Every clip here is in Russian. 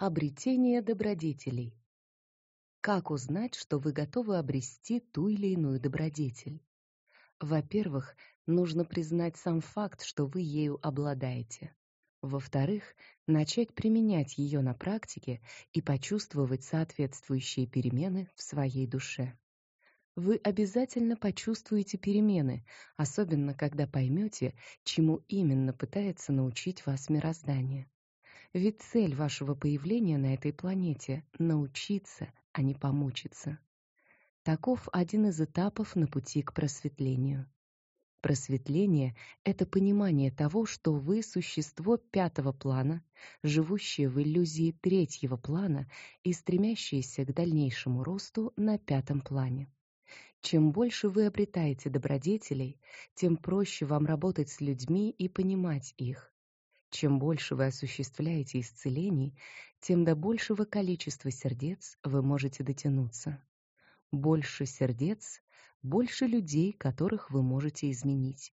Обретение добродетелей. Как узнать, что вы готовы обрести ту или иную добродетель? Во-первых, нужно признать сам факт, что вы ею обладаете. Во-вторых, начать применять ее на практике и почувствовать соответствующие перемены в своей душе. Вы обязательно почувствуете перемены, особенно когда поймете, чему именно пытается научить вас мироздание. Ведь цель вашего появления на этой планете научиться, а не помучиться. Таков один из этапов на пути к просветлению. Просветление это понимание того, что вы существо пятого плана, живущее в иллюзии третьего плана и стремящееся к дальнейшему росту на пятом плане. Чем больше вы обретаете добродетелей, тем проще вам работать с людьми и понимать их. Чем больше вы осуществляете исцелений, тем до большего количества сердец вы можете дотянуться. Больше сердец, больше людей, которых вы можете изменить.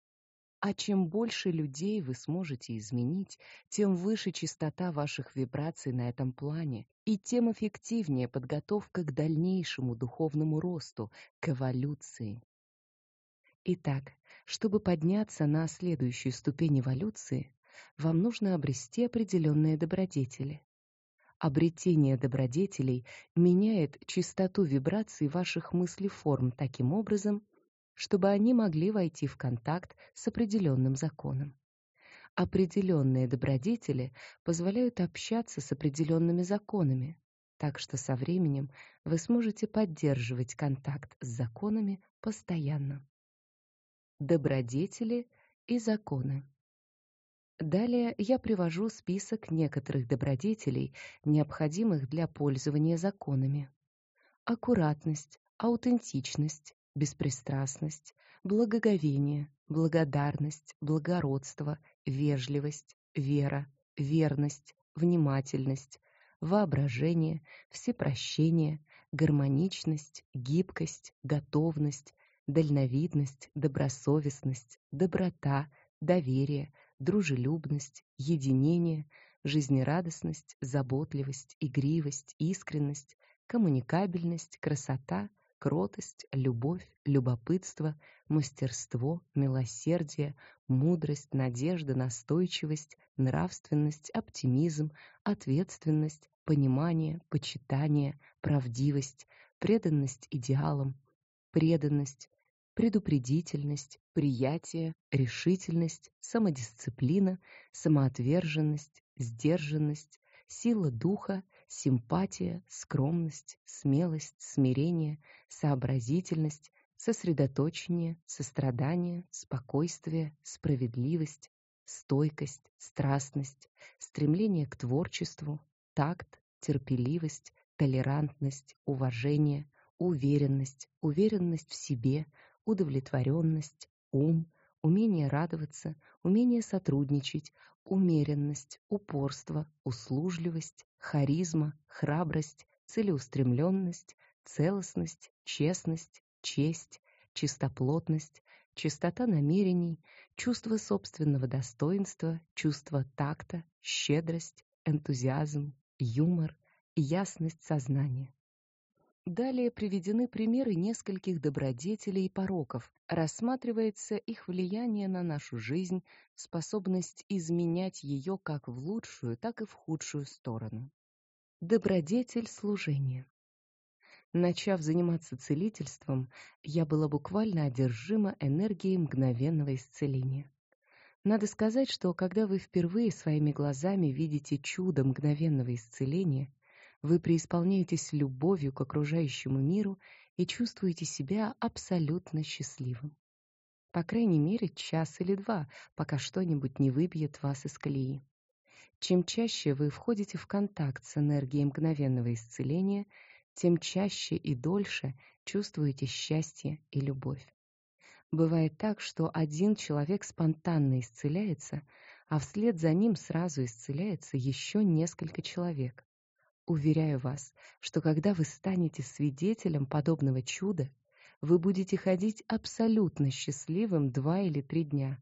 А чем больше людей вы сможете изменить, тем выше частота ваших вибраций на этом плане, и тем эффективнее подготовка к дальнейшему духовному росту, к эволюции. Итак, чтобы подняться на следующую ступень эволюции, вам нужно обрести определенные добродетели. Обретение добродетелей меняет частоту вибраций ваших мыслеформ таким образом, чтобы они могли войти в контакт с определенным законом. Определенные добродетели позволяют общаться с определенными законами, так что со временем вы сможете поддерживать контакт с законами постоянно. Добродетели и законы. Далее я привожу список некоторых добродетелей, необходимых для пользования законами. Аккуратность, аутентичность, беспристрастность, благоговение, благодарность, благородство, вежливость, вера, верность, внимательность, воображение, всепрощение, гармоничность, гибкость, готовность, дальновидность, добросовестность, доброта, доверие, дружелюбность, единение, жизнерадостность, заботливость, игривость, искренность, коммуникабельность, красота, кротость, любовь, любопытство, мастерство, милосердие, мудрость, надежда, настойчивость, нравственность, оптимизм, ответственность, понимание, почитание, правдивость, преданность идеалам, преданность, предупредительность, приятие, решительность, самодисциплина, самоотверженность, сдержанность, сила духа, симпатия, скромность, смелость, смирение, сообразительность, сосредоточение, сострадание, спокойствие, справедливость, стойкость, страстность, стремление к творчеству, такт, терпеливость, толерантность, уважение, уверенность, уверенность в себе, удовлетворенность, ум, умение радоваться, умение сотрудничать, умеренность, упорство, услужливость, харизма, храбрость, целеустремленность, целостность, честность, честь, чистоплотность, чистота намерений, чувство собственного достоинства, чувство такта, щедрость, энтузиазм, юмор, ясность сознания. Далее приведены примеры нескольких добродетелей и пороков. Рассматривается их влияние на нашу жизнь, способность изменять ее как в лучшую, так и в худшую сторону. Добродетель служения. Начав заниматься целительством, я была буквально одержима энергией мгновенного исцеления. Надо сказать, что когда вы впервые своими глазами видите чудо мгновенного исцеления, вы преисполняетесь любовью к окружающему миру и чувствуете себя абсолютно счастливым. По крайней мере, час или два, пока что-нибудь не выбьет вас из колеи. Чем чаще вы входите в контакт с энергией мгновенного исцеления, тем чаще и дольше чувствуете счастье и любовь. Бывает так, что один человек спонтанно исцеляется, а вслед за ним сразу исцеляется еще несколько человек. Уверяю вас, что когда вы станете свидетелем подобного чуда, вы будете ходить абсолютно счастливым два или три дня,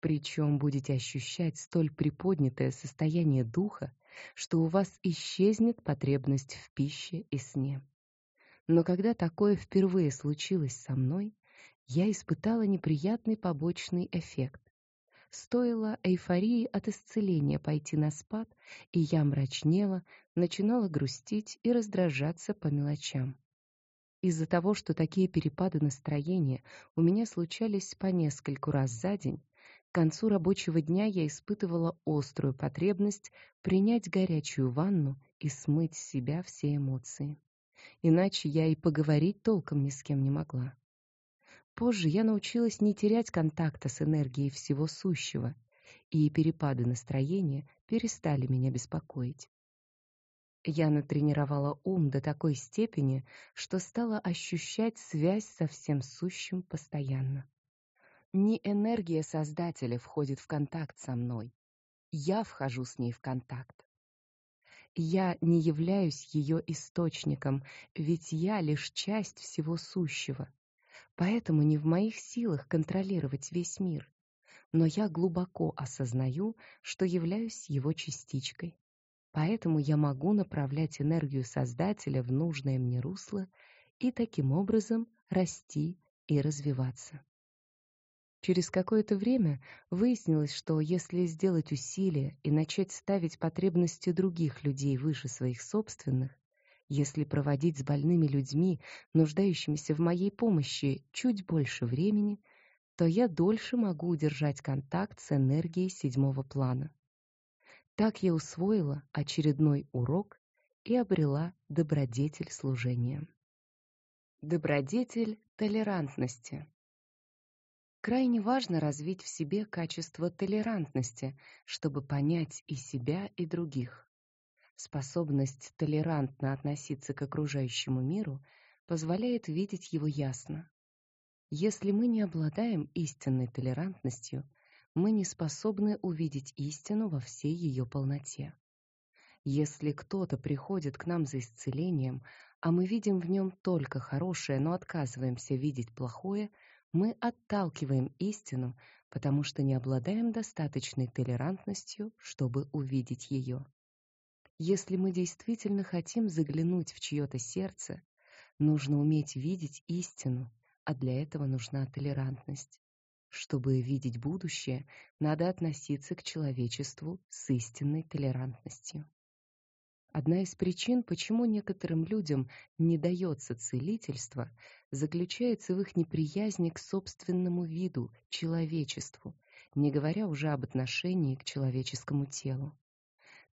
причем будете ощущать столь приподнятое состояние духа, что у вас исчезнет потребность в пище и сне. Но когда такое впервые случилось со мной, я испытала неприятный побочный эффект. Стоило эйфории от исцеления пойти на спад, и я мрачнела, начинала грустить и раздражаться по мелочам. Из-за того, что такие перепады настроения у меня случались по нескольку раз за день, к концу рабочего дня я испытывала острую потребность принять горячую ванну и смыть с себя все эмоции. Иначе я и поговорить толком ни с кем не могла. Позже я научилась не терять контакта с энергией всего сущего, и перепады настроения перестали меня беспокоить. Я натренировала ум до такой степени, что стала ощущать связь со всем сущим постоянно. Не энергия Создателя входит в контакт со мной, я вхожу с ней в контакт. Я не являюсь ее источником, ведь я лишь часть всего сущего. Поэтому не в моих силах контролировать весь мир. Но я глубоко осознаю, что являюсь его частичкой. Поэтому я могу направлять энергию Создателя в нужное мне русло и таким образом расти и развиваться. Через какое-то время выяснилось, что если сделать усилия и начать ставить потребности других людей выше своих собственных, если проводить с больными людьми, нуждающимися в моей помощи, чуть больше времени, то я дольше могу удержать контакт с энергией седьмого плана. Так я усвоила очередной урок и обрела добродетель служения. Добродетель толерантности. Крайне важно развить в себе качество толерантности, чтобы понять и себя, и других. Способность толерантно относиться к окружающему миру позволяет видеть его ясно. Если мы не обладаем истинной толерантностью, мы не способны увидеть истину во всей ее полноте. Если кто-то приходит к нам за исцелением, а мы видим в нем только хорошее, но отказываемся видеть плохое, мы отталкиваем истину, потому что не обладаем достаточной толерантностью, чтобы увидеть ее. Если мы действительно хотим заглянуть в чье-то сердце, нужно уметь видеть истину, а для этого нужна толерантность. Чтобы видеть будущее, надо относиться к человечеству с истинной толерантностью. Одна из причин, почему некоторым людям не дается целительство, заключается в их неприязни к собственному виду, человечеству, не говоря уже об отношении к человеческому телу.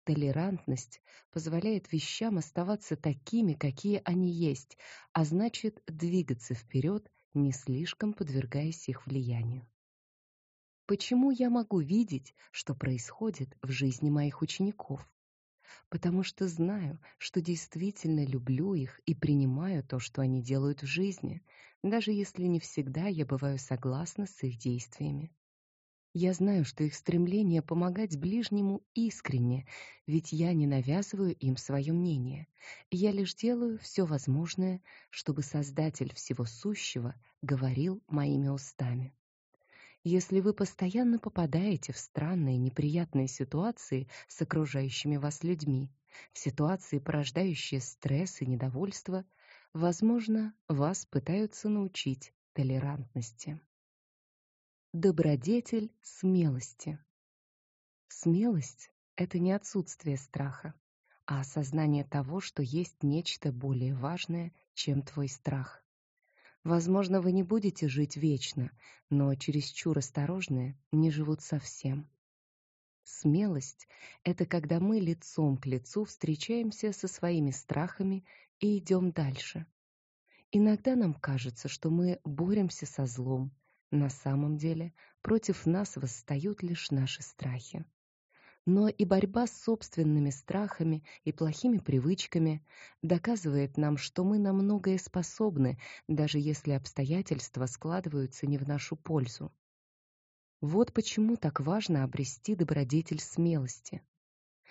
Толерантность позволяет вещам оставаться такими, какие они есть, а значит, двигаться вперед, не слишком подвергаясь их влиянию. Почему я могу видеть, что происходит в жизни моих учеников? Потому что знаю, что действительно люблю их и принимаю то, что они делают в жизни, даже если не всегда я бываю согласна с их действиями. Я знаю, что их стремление помогать ближнему искренне, ведь я не навязываю им свое мнение. Я лишь делаю все возможное, чтобы Создатель всего сущего говорил моими устами. Если вы постоянно попадаете в странные неприятные ситуации с окружающими вас людьми, в ситуации, порождающие стресс и недовольство, возможно, вас пытаются научить толерантности. Добродетель смелости. Смелость это не отсутствие страха, а осознание того, что есть нечто более важное, чем твой страх. Возможно, вы не будете жить вечно, но чересчур осторожные не живут совсем. Смелость это когда мы лицом к лицу встречаемся со своими страхами и идем дальше. Иногда нам кажется, что мы боремся со злом, на самом деле, против нас восстают лишь наши страхи. Но и борьба с собственными страхами и плохими привычками доказывает нам, что мы на многое способны, даже если обстоятельства складываются не в нашу пользу. Вот почему так важно обрести добродетель смелости.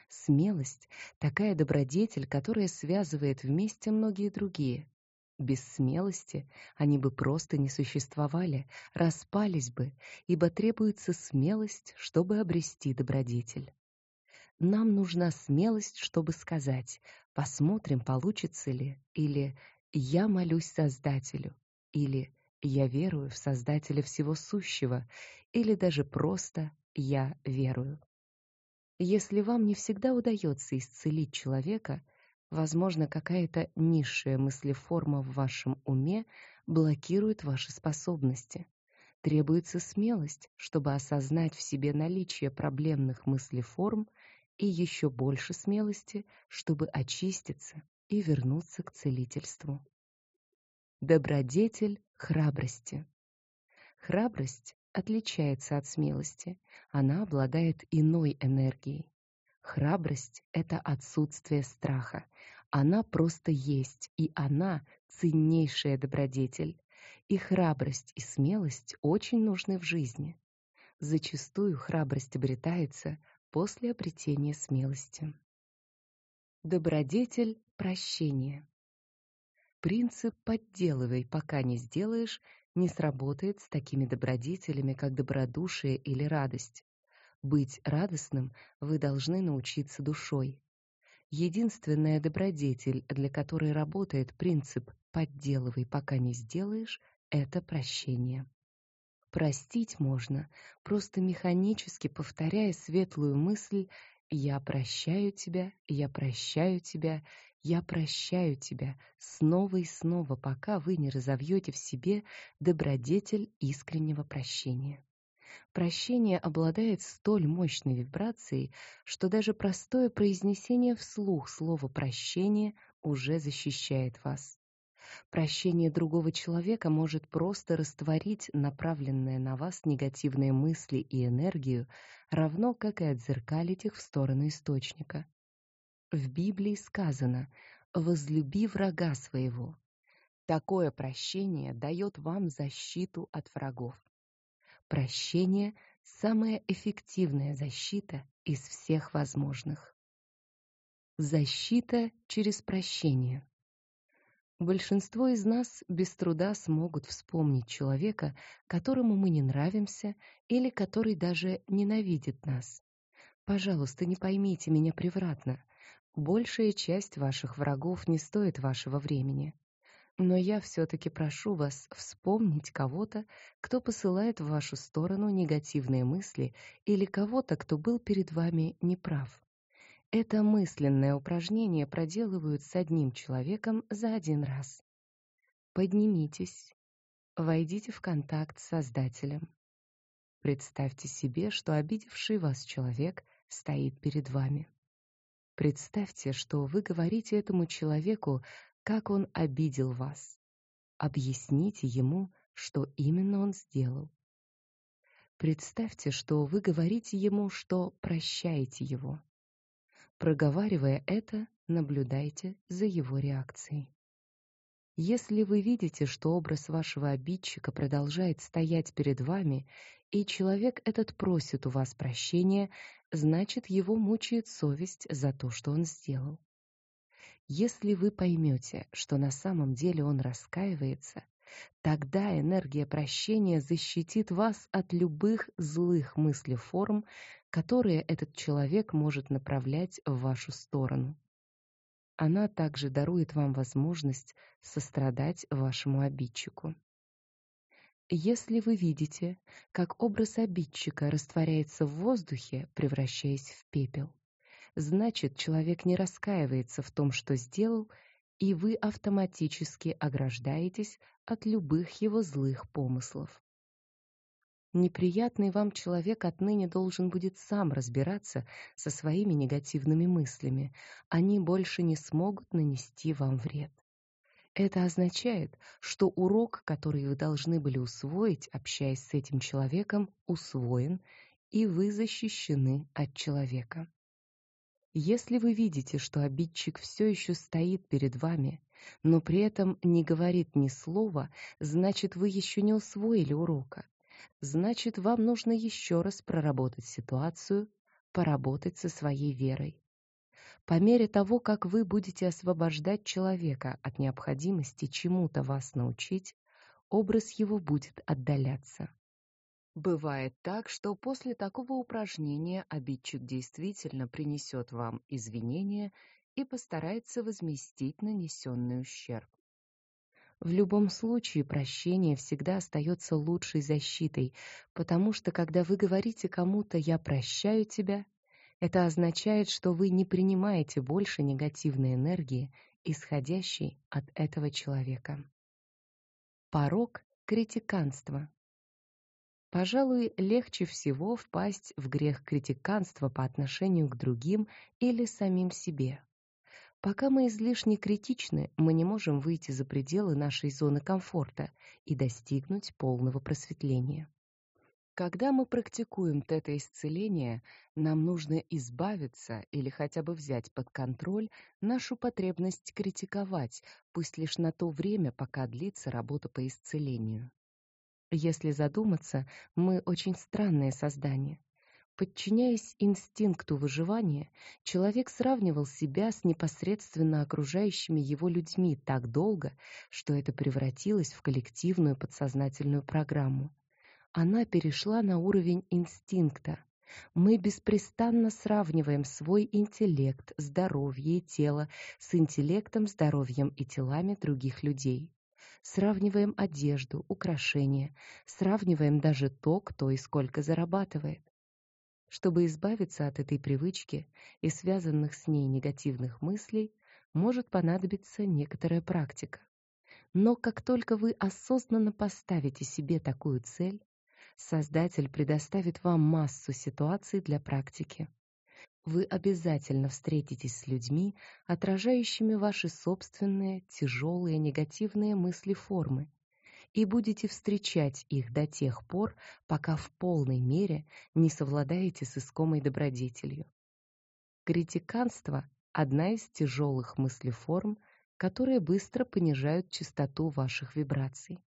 Смелость такая добродетель, которая связывает вместе многие другие. Без смелости они бы просто не существовали, распались бы, ибо требуется смелость, чтобы обрести добродетель. нам нужна смелость, чтобы сказать «посмотрим, получится ли» или «я молюсь Создателю» или «я верую в Создателя всего сущего» или даже просто «я верую». Если вам не всегда удается исцелить человека, возможно, какая-то низшая мыслеформа в вашем уме блокирует ваши способности. Требуется смелость, чтобы осознать в себе наличие проблемных мыслеформ и еще больше смелости, чтобы очиститься и вернуться к целительству. Добродетель храбрости. Храбрость отличается от смелости. Она обладает иной энергией. Храбрость это отсутствие страха. Она просто есть, и она ценнейшая добродетель. И храбрость, и смелость очень нужны в жизни. Зачастую храбрость обретается после обретения смелости. Добродетель прощения. Принцип «подделывай, пока не сделаешь» не сработает с такими добродетелями, как добродушие или радость. Быть радостным вы должны научиться душой. Единственная добродетель, для которой работает принцип «подделывай, пока не сделаешь» — это прощение. Простить можно, просто механически повторяя светлую мысль «Я прощаю тебя, я прощаю тебя, я прощаю тебя» снова и снова, пока вы не разовьете в себе добродетель искреннего прощения. Прощение обладает столь мощной вибрацией, что даже простое произнесение вслух слова «прощение» уже защищает вас. Прощение другого человека может просто растворить направленные на вас негативные мысли и энергию, равно как и отзеркалить их в сторону источника. В Библии сказано: "Возлюби врага своего". Такое прощение дает вам защиту от врагов. Прощение самая эффективная защита из всех возможных. Защита через прощение. Большинство из нас без труда смогут вспомнить человека, которому мы не нравимся или который даже ненавидит нас. Пожалуйста, не поймите меня превратно. Большая часть ваших врагов не стоит вашего времени. Но я все таки прошу вас вспомнить кого-то, кто посылает в вашу сторону негативные мысли или кого-то, кто был перед вами неправ. Это мысленное упражнение проделывают с одним человеком за один раз. Поднимитесь, войдите в контакт с Создателем. Представьте себе, что обидевший вас человек стоит перед вами. Представьте, что вы говорите этому человеку, как он обидел вас. Объясните ему, что именно он сделал. Представьте, что вы говорите ему, что прощаете его. Проговаривая это, наблюдайте за его реакцией. Если вы видите, что образ вашего обидчика продолжает стоять перед вами, и человек этот просит у вас прощения, значит, его мучает совесть за то, что он сделал. Если вы поймете, что на самом деле он раскаивается, тогда энергия прощения защитит вас от любых злых мыслеформ, которые этот человек может направлять в вашу сторону. Она также дарует вам возможность сострадать вашему обидчику. Если вы видите, как образ обидчика растворяется в воздухе, превращаясь в пепел, значит, человек не раскаивается в том, что сделал, и вы автоматически ограждаетесь от любых его злых помыслов. Неприятный вам человек отныне должен будет сам разбираться со своими негативными мыслями. Они больше не смогут нанести вам вред. Это означает, что урок, который вы должны были усвоить, общаясь с этим человеком, усвоен, и вы защищены от человека. Если вы видите, что обидчик все еще стоит перед вами, но при этом не говорит ни слова, значит, вы еще не усвоили урока значит, вам нужно еще раз проработать ситуацию, поработать со своей верой. По мере того, как вы будете освобождать человека от необходимости чему-то вас научить, образ его будет отдаляться. Бывает так, что после такого упражнения обидчик действительно принесет вам извинения и постарается возместить нанесенный ущерб. В любом случае прощение всегда остается лучшей защитой, потому что когда вы говорите кому-то «я прощаю тебя», это означает, что вы не принимаете больше негативной энергии, исходящей от этого человека. Порог критиканства. Пожалуй, легче всего впасть в грех критиканства по отношению к другим или самим себе. Пока мы излишне критичны, мы не можем выйти за пределы нашей зоны комфорта и достигнуть полного просветления. Когда мы практикуем тета-исцеление, нам нужно избавиться или хотя бы взять под контроль нашу потребность критиковать, пусть лишь на то время, пока длится работа по исцелению. Если задуматься, мы очень странное создание. Подчиняясь инстинкту выживания, человек сравнивал себя с непосредственно окружающими его людьми так долго, что это превратилось в коллективную подсознательную программу. Она перешла на уровень инстинкта. Мы беспрестанно сравниваем свой интеллект, здоровье и тело с интеллектом, здоровьем и телами других людей сравниваем одежду, украшения, сравниваем даже то, кто и сколько зарабатывает. Чтобы избавиться от этой привычки и связанных с ней негативных мыслей, может понадобиться некоторая практика. Но как только вы осознанно поставите себе такую цель, Создатель предоставит вам массу ситуаций для практики вы обязательно встретитесь с людьми, отражающими ваши собственные тяжелые негативные мысли формы, и будете встречать их до тех пор, пока в полной мере не совладаете с искомой добродетелью. Критиканство одна из тяжелых мыслеформ, которые быстро понижают частоту ваших вибраций.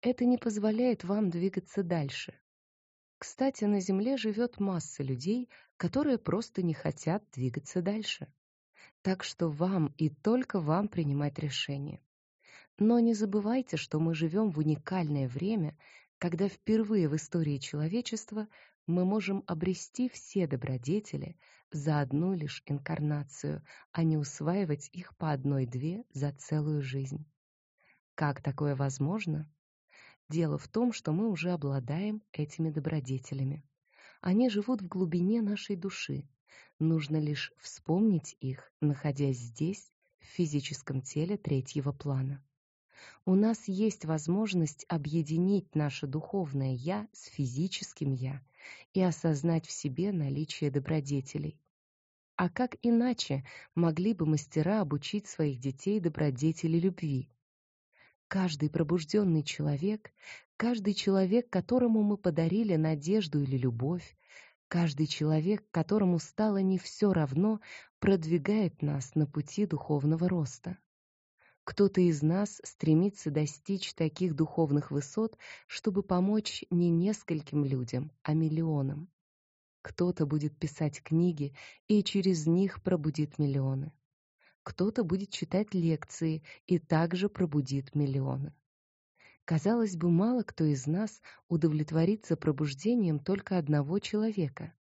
Это не позволяет вам двигаться дальше. Кстати, на Земле живет масса людей, которые просто не хотят двигаться дальше. Так что вам и только вам принимать решения. Но не забывайте, что мы живем в уникальное время, когда впервые в истории человечества мы можем обрести все добродетели за одну лишь инкарнацию, а не усваивать их по одной-две за целую жизнь. Как такое возможно? Дело в том, что мы уже обладаем этими добродетелями. Они живут в глубине нашей души. Нужно лишь вспомнить их, находясь здесь, в физическом теле третьего плана. У нас есть возможность объединить наше духовное я с физическим я и осознать в себе наличие добродетелей. А как иначе могли бы мастера обучить своих детей добродетели любви? Каждый пробужденный человек, каждый человек, которому мы подарили надежду или любовь, каждый человек, которому стало не все равно, продвигает нас на пути духовного роста. Кто-то из нас стремится достичь таких духовных высот, чтобы помочь не нескольким людям, а миллионам. Кто-то будет писать книги и через них пробудит миллионы кто-то будет читать лекции и также пробудит миллионы. Казалось бы, мало кто из нас удовлетворится пробуждением только одного человека.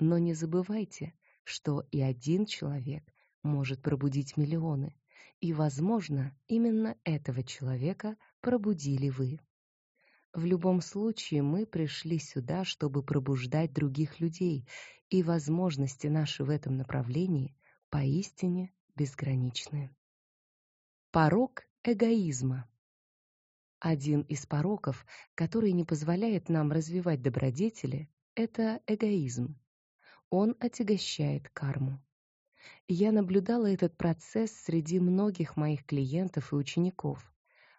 Но не забывайте, что и один человек может пробудить миллионы, и, возможно, именно этого человека пробудили вы. В любом случае мы пришли сюда, чтобы пробуждать других людей, и возможности наши в этом направлении поистине безграничны. Порок эгоизма. Один из пороков, который не позволяет нам развивать добродетели, это эгоизм. Он отягощает карму. Я наблюдала этот процесс среди многих моих клиентов и учеников.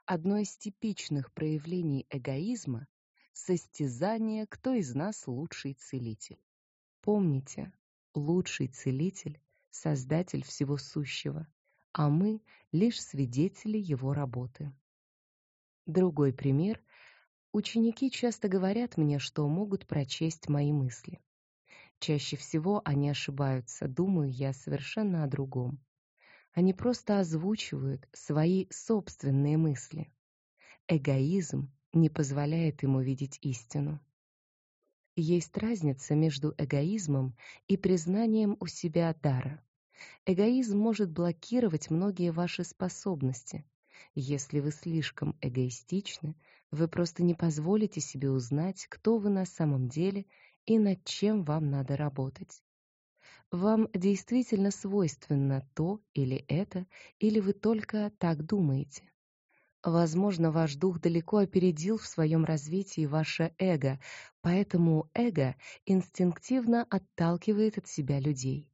Одно из типичных проявлений эгоизма состязание, кто из нас лучший целитель. Помните, лучший целитель Создатель всего сущего, а мы лишь свидетели его работы. Другой пример. Ученики часто говорят мне, что могут прочесть мои мысли. Чаще всего они ошибаются, думаю я совершенно о другом. Они просто озвучивают свои собственные мысли. Эгоизм не позволяет ему видеть истину. Есть разница между эгоизмом и признанием у себя дара. Эгоизм может блокировать многие ваши способности. Если вы слишком эгоистичны, вы просто не позволите себе узнать, кто вы на самом деле и над чем вам надо работать. Вам действительно свойственно то или это, или вы только так думаете. Возможно, ваш дух далеко опередил в своем развитии ваше эго, поэтому эго инстинктивно отталкивает от себя людей.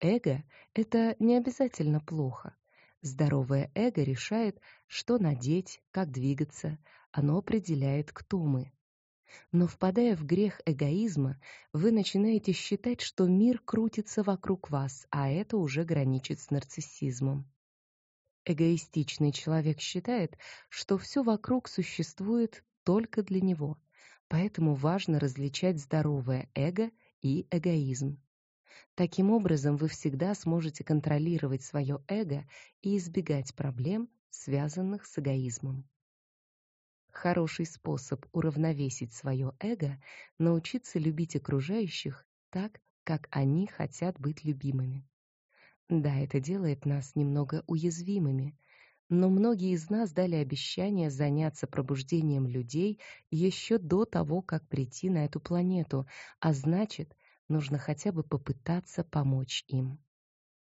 Эго это не обязательно плохо. Здоровое эго решает, что надеть, как двигаться, оно определяет, кто мы. Но впадая в грех эгоизма, вы начинаете считать, что мир крутится вокруг вас, а это уже граничит с нарциссизмом. Эгоистичный человек считает, что все вокруг существует только для него. Поэтому важно различать здоровое эго и эгоизм. Таким образом, вы всегда сможете контролировать свое эго и избегать проблем, связанных с эгоизмом. Хороший способ уравновесить свое эго научиться любить окружающих так, как они хотят быть любимыми. Да, это делает нас немного уязвимыми, но многие из нас дали обещание заняться пробуждением людей еще до того, как прийти на эту планету, а значит, нужно хотя бы попытаться помочь им.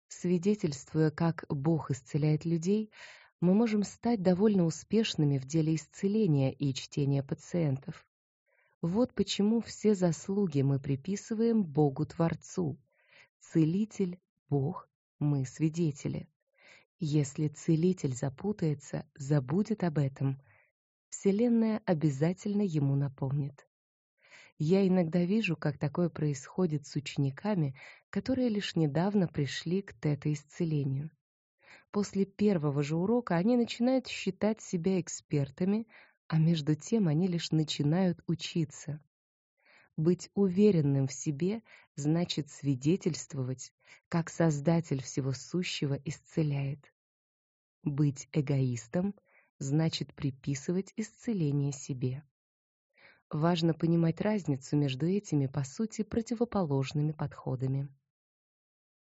Свидетельствуя, как Бог исцеляет людей, мы можем стать довольно успешными в деле исцеления и чтения пациентов. Вот почему все заслуги мы приписываем Богу-творцу. Целитель Бог, мы свидетели. Если целитель запутается, забудет об этом, Вселенная обязательно ему напомнит. Я иногда вижу, как такое происходит с учениками, которые лишь недавно пришли к тета-исцелению. После первого же урока они начинают считать себя экспертами, а между тем они лишь начинают учиться. Быть уверенным в себе значит свидетельствовать, как Создатель всего сущего исцеляет. Быть эгоистом значит приписывать исцеление себе. Важно понимать разницу между этими, по сути, противоположными подходами.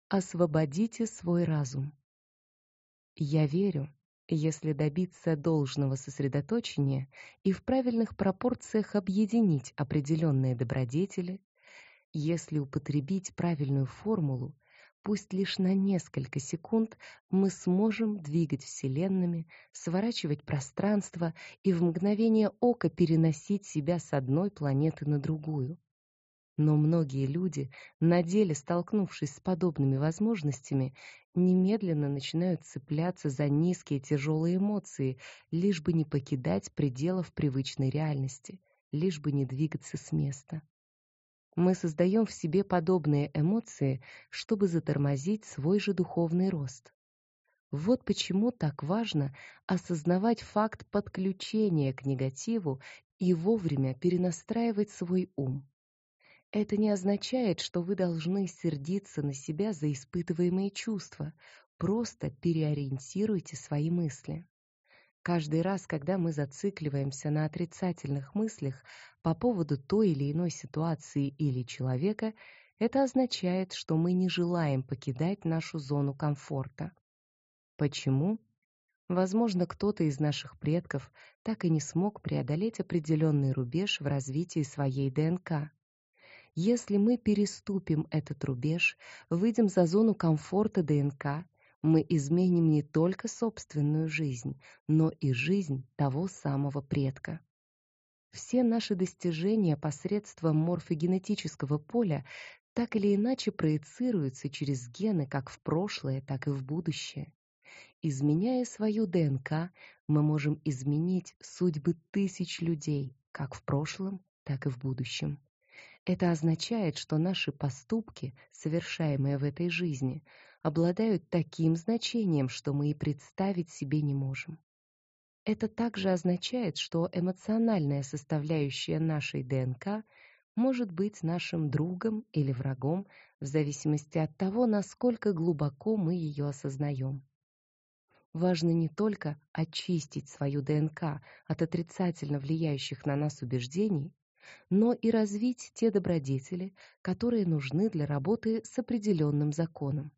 Освободите свой разум. Я верю, если добиться должного сосредоточения и в правильных пропорциях объединить определенные добродетели, если употребить правильную формулу, пусть лишь на несколько секунд, мы сможем двигать вселенными, сворачивать пространство и в мгновение ока переносить себя с одной планеты на другую. Но многие люди, на деле столкнувшись с подобными возможностями, немедленно начинают цепляться за низкие тяжелые эмоции, лишь бы не покидать пределов привычной реальности, лишь бы не двигаться с места. Мы создаем в себе подобные эмоции, чтобы затормозить свой же духовный рост. Вот почему так важно осознавать факт подключения к негативу и вовремя перенастраивать свой ум. Это не означает, что вы должны сердиться на себя за испытываемые чувства. Просто переориентируйте свои мысли. Каждый раз, когда мы зацикливаемся на отрицательных мыслях по поводу той или иной ситуации или человека, это означает, что мы не желаем покидать нашу зону комфорта. Почему? Возможно, кто-то из наших предков так и не смог преодолеть определенный рубеж в развитии своей ДНК. Если мы переступим этот рубеж, выйдем за зону комфорта ДНК, мы изменим не только собственную жизнь, но и жизнь того самого предка. Все наши достижения посредством морфогенетического поля так или иначе проецируются через гены как в прошлое, так и в будущее. Изменяя свою ДНК, мы можем изменить судьбы тысяч людей, как в прошлом, так и в будущем. Это означает, что наши поступки, совершаемые в этой жизни, обладают таким значением, что мы и представить себе не можем. Это также означает, что эмоциональная составляющая нашей ДНК может быть нашим другом или врагом в зависимости от того, насколько глубоко мы ее осознаем. Важно не только очистить свою ДНК от отрицательно влияющих на нас убеждений, но и развить те добродетели, которые нужны для работы с определенным законом.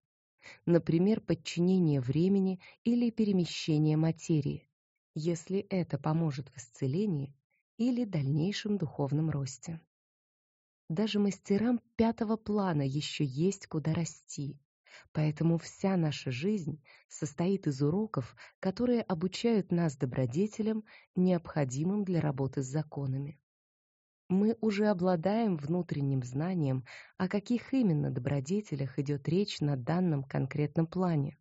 Например, подчинение времени или перемещение материи, если это поможет в исцелении или дальнейшем духовном росте. Даже мастерам пятого плана еще есть куда расти. Поэтому вся наша жизнь состоит из уроков, которые обучают нас добродетелям, необходимым для работы с законами. Мы уже обладаем внутренним знанием, о каких именно добродетелях идет речь на данном конкретном плане.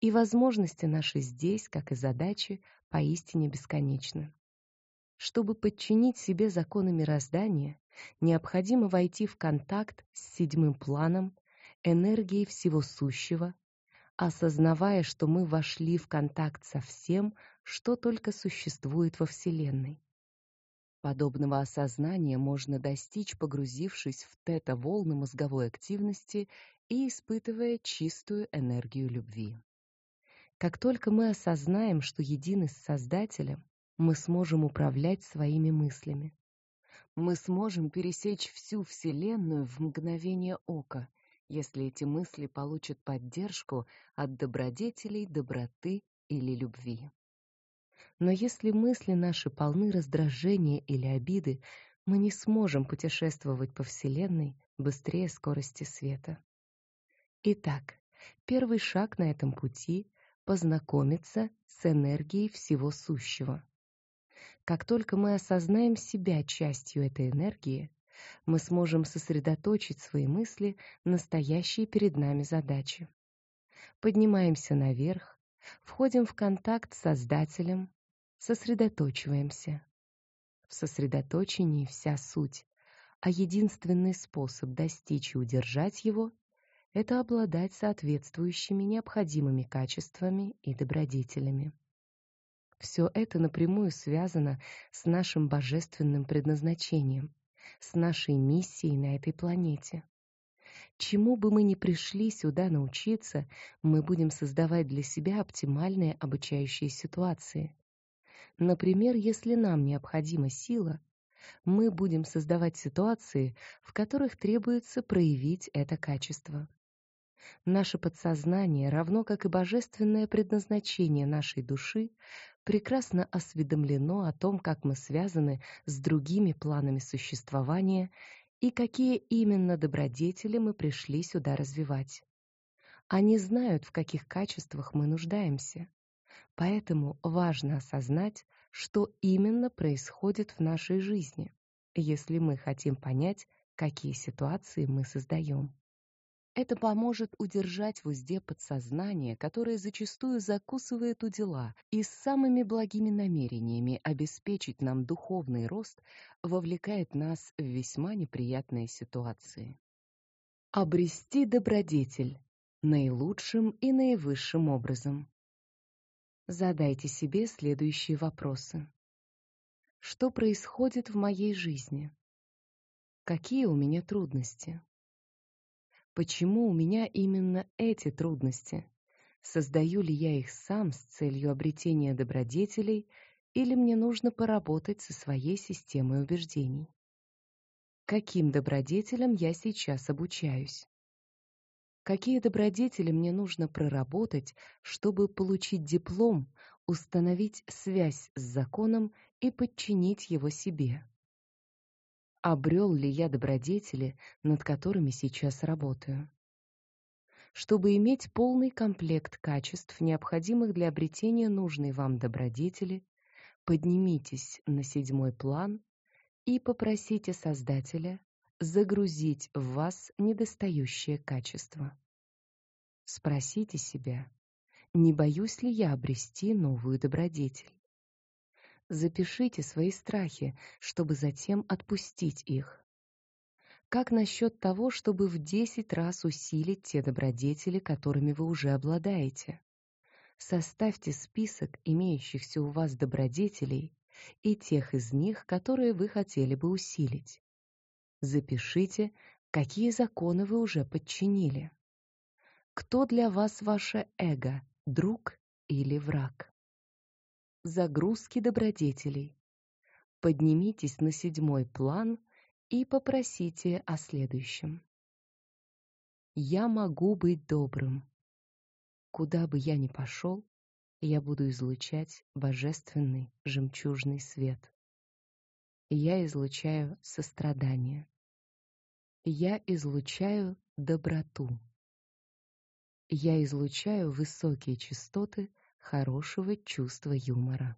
И возможности наши здесь, как и задачи, поистине бесконечны. Чтобы подчинить себе законы мироздания, необходимо войти в контакт с седьмым планом, энергией всего сущего, осознавая, что мы вошли в контакт со всем, что только существует во Вселенной. Подобного осознания можно достичь, погрузившись в тета-волны мозговой активности и испытывая чистую энергию любви. Как только мы осознаем, что едины с Создателем, мы сможем управлять своими мыслями. Мы сможем пересечь всю Вселенную в мгновение ока, если эти мысли получат поддержку от добродетелей, доброты или любви. Но если мысли наши полны раздражения или обиды, мы не сможем путешествовать по Вселенной быстрее скорости света. Итак, первый шаг на этом пути — познакомиться с энергией всего сущего. Как только мы осознаем себя частью этой энергии, мы сможем сосредоточить свои мысли на стоящей перед нами задаче. Поднимаемся наверх, входим в контакт с Создателем, сосредоточиваемся. В сосредоточении вся суть, а единственный способ достичь и удержать его — это обладать соответствующими необходимыми качествами и добродетелями. Все это напрямую связано с нашим божественным предназначением, с нашей миссией на этой планете. Чему бы мы ни пришли сюда научиться, мы будем создавать для себя оптимальные обучающие ситуации. Например, если нам необходима сила, мы будем создавать ситуации, в которых требуется проявить это качество. Наше подсознание, равно как и божественное предназначение нашей души, прекрасно осведомлено о том, как мы связаны с другими планами существования и какие именно добродетели мы пришли сюда развивать. Они знают, в каких качествах мы нуждаемся. Поэтому важно осознать, что именно происходит в нашей жизни, если мы хотим понять, какие ситуации мы создаем. Это поможет удержать в узде подсознание, которое зачастую закусывает у дела и с самыми благими намерениями обеспечить нам духовный рост вовлекает нас в весьма неприятные ситуации. Обрести добродетель наилучшим и наивысшим образом. Задайте себе следующие вопросы. Что происходит в моей жизни? Какие у меня трудности? Почему у меня именно эти трудности? Создаю ли я их сам с целью обретения добродетелей или мне нужно поработать со своей системой убеждений? Каким добродетелям я сейчас обучаюсь? Какие добродетели мне нужно проработать, чтобы получить диплом, установить связь с законом и подчинить его себе? обрел ли я добродетели, над которыми сейчас работаю. Чтобы иметь полный комплект качеств, необходимых для обретения нужной вам добродетели, поднимитесь на седьмой план и попросите Создателя загрузить в вас недостающее качество. Спросите себя, не боюсь ли я обрести новую добродетель? Запишите свои страхи, чтобы затем отпустить их. Как насчет того, чтобы в десять раз усилить те добродетели, которыми вы уже обладаете? Составьте список имеющихся у вас добродетелей и тех из них, которые вы хотели бы усилить. Запишите, какие законы вы уже подчинили. Кто для вас ваше эго, друг или враг. Загрузки добродетелей. Поднимитесь на седьмой план и попросите о следующем. Я могу быть добрым. Куда бы я ни пошел, я буду излучать божественный жемчужный свет. Я излучаю сострадание. Я излучаю доброту. Я излучаю высокие частоты хорошего чувства юмора.